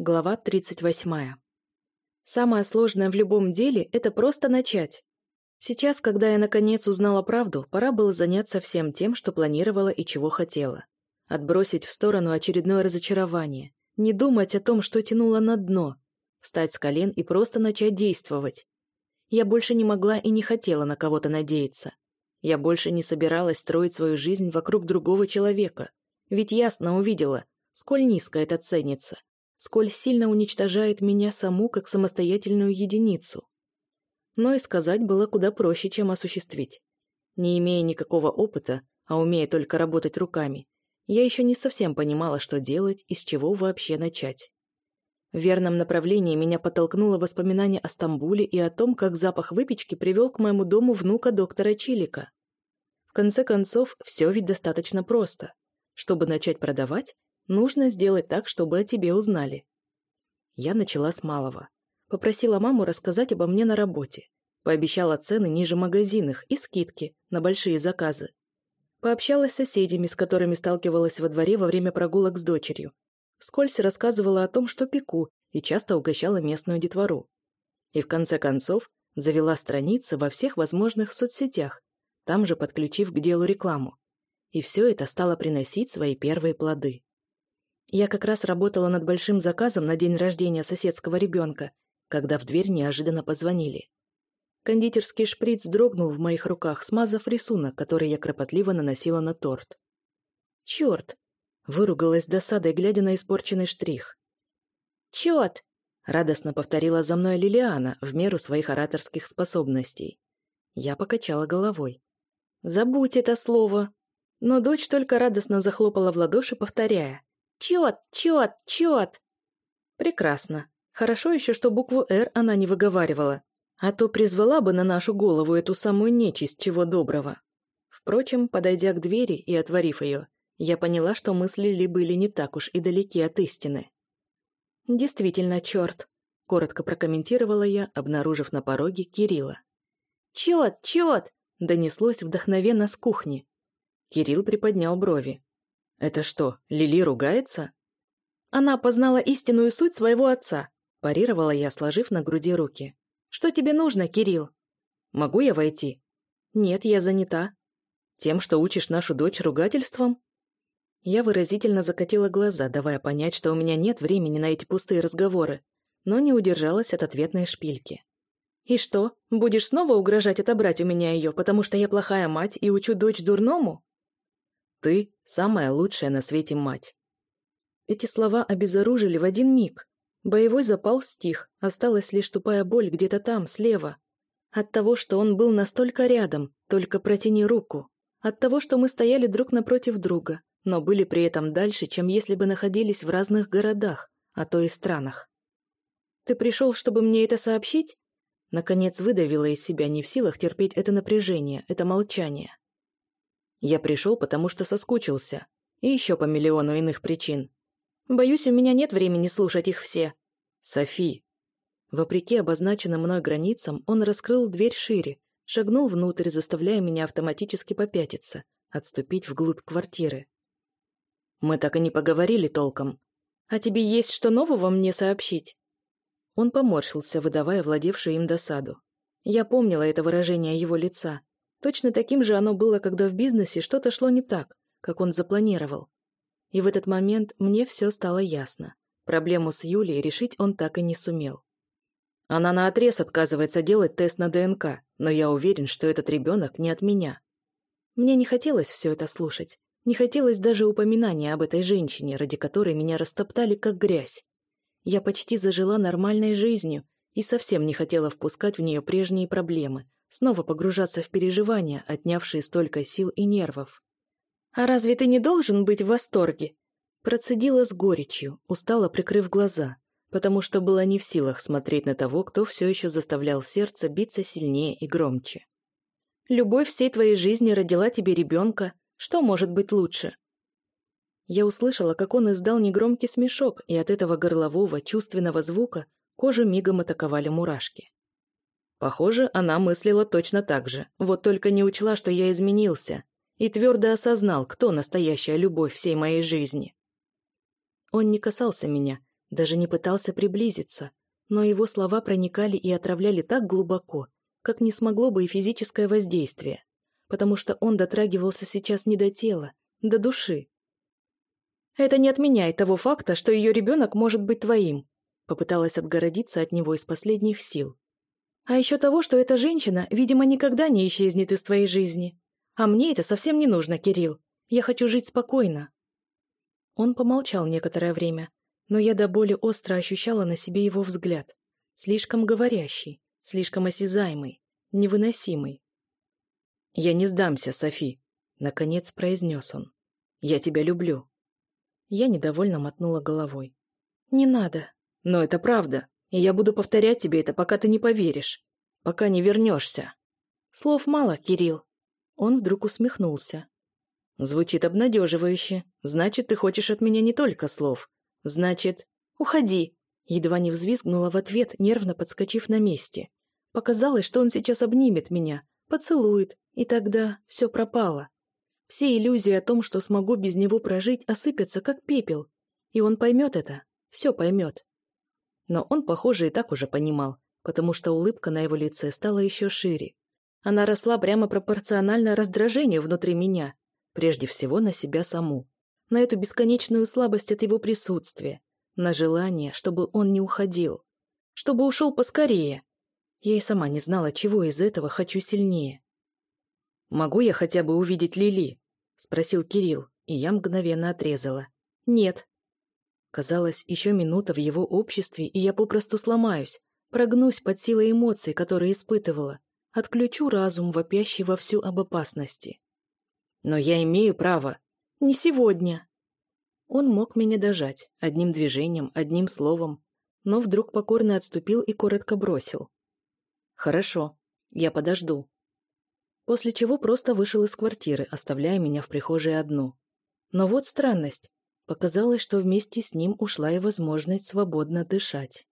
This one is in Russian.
Глава 38. Самое сложное в любом деле – это просто начать. Сейчас, когда я наконец узнала правду, пора было заняться всем тем, что планировала и чего хотела. Отбросить в сторону очередное разочарование, не думать о том, что тянуло на дно, встать с колен и просто начать действовать. Я больше не могла и не хотела на кого-то надеяться. Я больше не собиралась строить свою жизнь вокруг другого человека, ведь ясно увидела, сколь низко это ценится сколь сильно уничтожает меня саму как самостоятельную единицу. Но и сказать было куда проще, чем осуществить. Не имея никакого опыта, а умея только работать руками, я еще не совсем понимала, что делать и с чего вообще начать. В верном направлении меня подтолкнуло воспоминание о Стамбуле и о том, как запах выпечки привел к моему дому внука доктора Чилика. В конце концов, все ведь достаточно просто. Чтобы начать продавать, Нужно сделать так, чтобы о тебе узнали. Я начала с малого. Попросила маму рассказать обо мне на работе. Пообещала цены ниже магазинных и скидки на большие заказы. Пообщалась с соседями, с которыми сталкивалась во дворе во время прогулок с дочерью. Вскользь рассказывала о том, что пеку, и часто угощала местную детвору. И в конце концов завела страницы во всех возможных соцсетях, там же подключив к делу рекламу. И все это стало приносить свои первые плоды. Я как раз работала над большим заказом на день рождения соседского ребенка, когда в дверь неожиданно позвонили. Кондитерский шприц дрогнул в моих руках, смазав рисунок, который я кропотливо наносила на торт. «Черт!» — выругалась досадой, глядя на испорченный штрих. «Черт!» — радостно повторила за мной Лилиана в меру своих ораторских способностей. Я покачала головой. «Забудь это слово!» Но дочь только радостно захлопала в ладоши, повторяя. Чет, чет, чет. Прекрасно. Хорошо еще, что букву «Р» она не выговаривала, а то призвала бы на нашу голову эту самую нечисть чего доброго. Впрочем, подойдя к двери и отворив ее, я поняла, что мысли ли были не так уж и далеки от истины. «Действительно, черт», — коротко прокомментировала я, обнаружив на пороге Кирилла. «Чет, чет!» — донеслось вдохновенно с кухни. Кирилл приподнял брови. «Это что, Лили ругается?» «Она познала истинную суть своего отца», – парировала я, сложив на груди руки. «Что тебе нужно, Кирилл?» «Могу я войти?» «Нет, я занята». «Тем, что учишь нашу дочь ругательством?» Я выразительно закатила глаза, давая понять, что у меня нет времени на эти пустые разговоры, но не удержалась от ответной шпильки. «И что, будешь снова угрожать отобрать у меня ее, потому что я плохая мать и учу дочь дурному?» Ты – самая лучшая на свете мать. Эти слова обезоружили в один миг. Боевой запал стих, осталась лишь тупая боль где-то там, слева. От того, что он был настолько рядом, только протяни руку. От того, что мы стояли друг напротив друга, но были при этом дальше, чем если бы находились в разных городах, а то и странах. «Ты пришел, чтобы мне это сообщить?» Наконец выдавила из себя не в силах терпеть это напряжение, это молчание. Я пришел, потому что соскучился. И еще по миллиону иных причин. Боюсь, у меня нет времени слушать их все. Софи. Вопреки обозначенным мной границам, он раскрыл дверь шире, шагнул внутрь, заставляя меня автоматически попятиться, отступить вглубь квартиры. Мы так и не поговорили толком. А тебе есть что нового мне сообщить? Он поморщился, выдавая владевшую им досаду. Я помнила это выражение его лица, Точно таким же оно было, когда в бизнесе что-то шло не так, как он запланировал. И в этот момент мне все стало ясно. Проблему с Юлией решить он так и не сумел. Она наотрез отказывается делать тест на ДНК, но я уверен, что этот ребенок не от меня. Мне не хотелось все это слушать. Не хотелось даже упоминания об этой женщине, ради которой меня растоптали как грязь. Я почти зажила нормальной жизнью и совсем не хотела впускать в нее прежние проблемы, снова погружаться в переживания, отнявшие столько сил и нервов. «А разве ты не должен быть в восторге?» Процедила с горечью, устало прикрыв глаза, потому что была не в силах смотреть на того, кто все еще заставлял сердце биться сильнее и громче. «Любовь всей твоей жизни родила тебе ребенка. Что может быть лучше?» Я услышала, как он издал негромкий смешок, и от этого горлового, чувственного звука кожу мигом атаковали мурашки. Похоже, она мыслила точно так же, вот только не учла, что я изменился, и твердо осознал, кто настоящая любовь всей моей жизни. Он не касался меня, Даже не пытался приблизиться, но его слова проникали и отравляли так глубоко, как не смогло бы и физическое воздействие, потому что он дотрагивался сейчас не до тела, до души. «Это не отменяет того факта, что ее ребенок может быть твоим», попыталась отгородиться от него из последних сил. «А еще того, что эта женщина, видимо, никогда не исчезнет из твоей жизни. А мне это совсем не нужно, Кирилл. Я хочу жить спокойно». Он помолчал некоторое время, но я до боли остро ощущала на себе его взгляд. Слишком говорящий, слишком осязаемый, невыносимый. «Я не сдамся, Софи», — наконец произнес он. «Я тебя люблю». Я недовольно мотнула головой. «Не надо». «Но это правда, и я буду повторять тебе это, пока ты не поверишь, пока не вернешься». «Слов мало, Кирилл». Он вдруг усмехнулся. «Звучит обнадеживающе. Значит, ты хочешь от меня не только слов, Значит, уходи. Едва не взвизгнула в ответ, нервно подскочив на месте. Показалось, что он сейчас обнимет меня, поцелует, и тогда все пропало. Все иллюзии о том, что смогу без него прожить, осыпятся, как пепел. И он поймет это, все поймет. Но он, похоже, и так уже понимал, потому что улыбка на его лице стала еще шире. Она росла прямо пропорционально раздражению внутри меня, прежде всего на себя саму на эту бесконечную слабость от его присутствия, на желание, чтобы он не уходил, чтобы ушел поскорее. Я и сама не знала, чего из этого хочу сильнее. «Могу я хотя бы увидеть Лили?» — спросил Кирилл, и я мгновенно отрезала. «Нет». Казалось, еще минута в его обществе, и я попросту сломаюсь, прогнусь под силой эмоций, которые испытывала, отключу разум, вопящий вовсю об опасности. «Но я имею право», не сегодня. Он мог меня дожать, одним движением, одним словом, но вдруг покорно отступил и коротко бросил. «Хорошо, я подожду». После чего просто вышел из квартиры, оставляя меня в прихожей одну. Но вот странность. Показалось, что вместе с ним ушла и возможность свободно дышать.